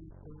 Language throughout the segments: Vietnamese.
Thank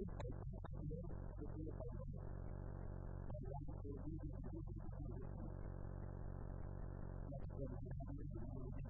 Thank you.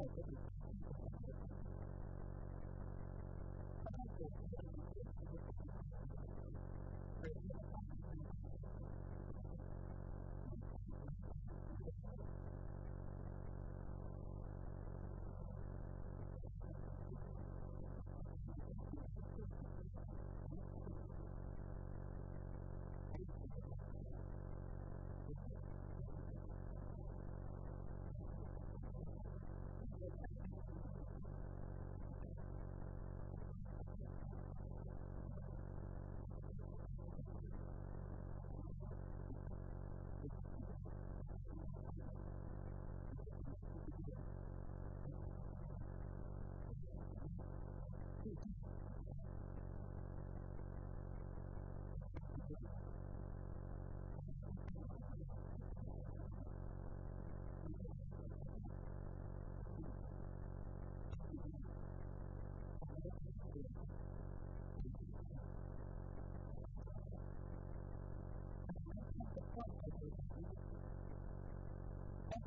happened to me.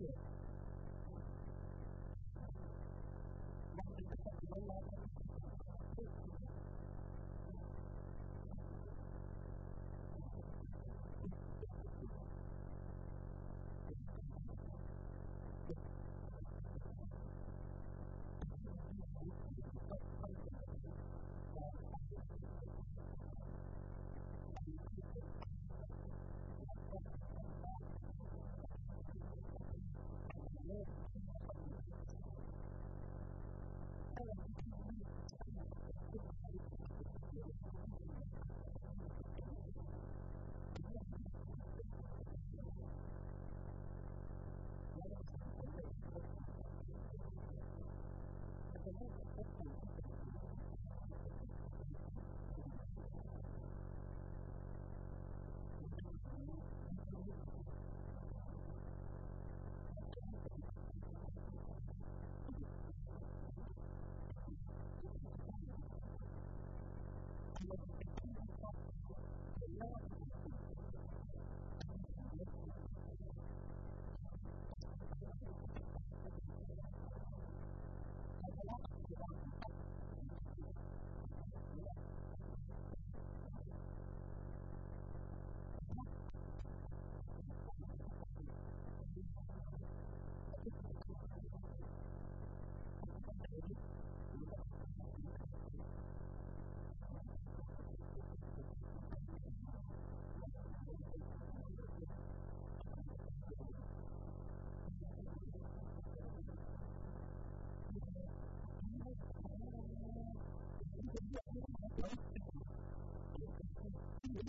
chuyện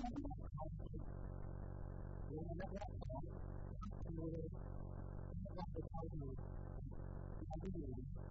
Thank you.